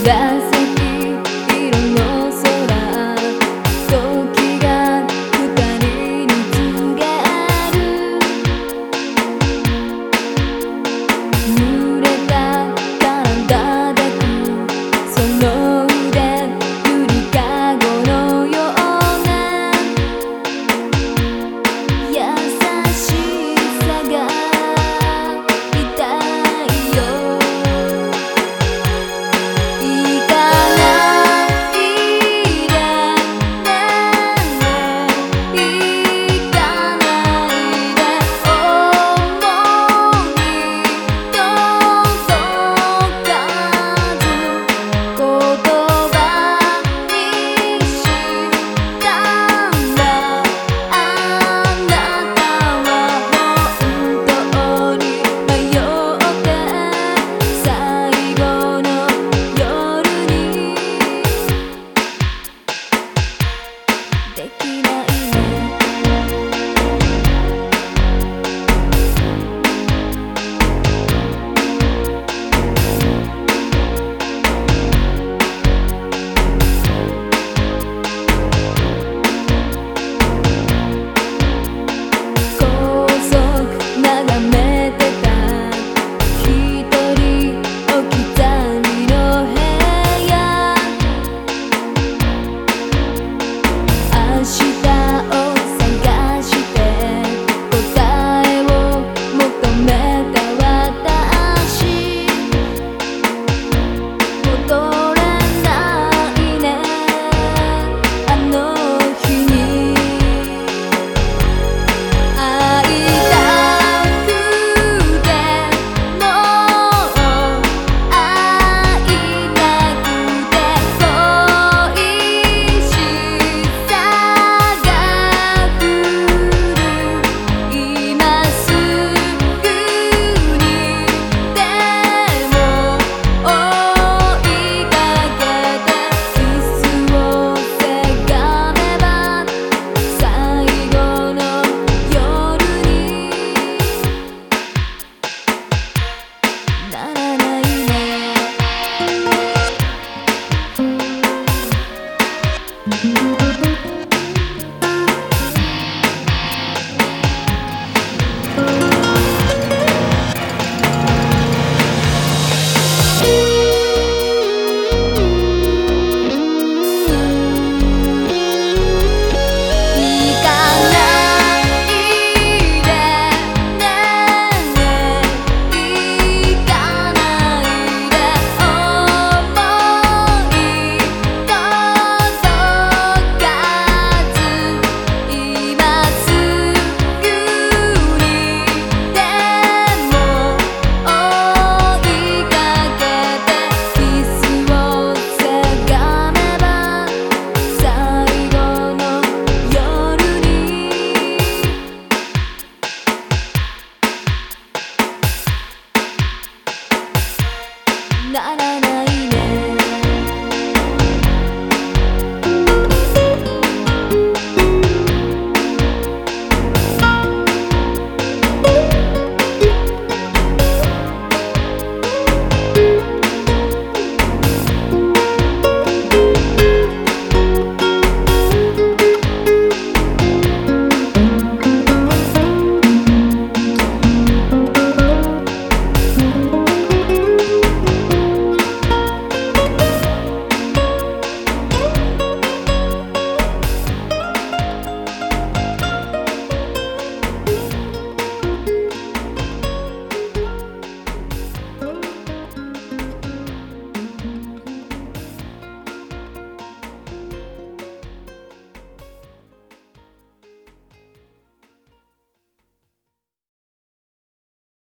dance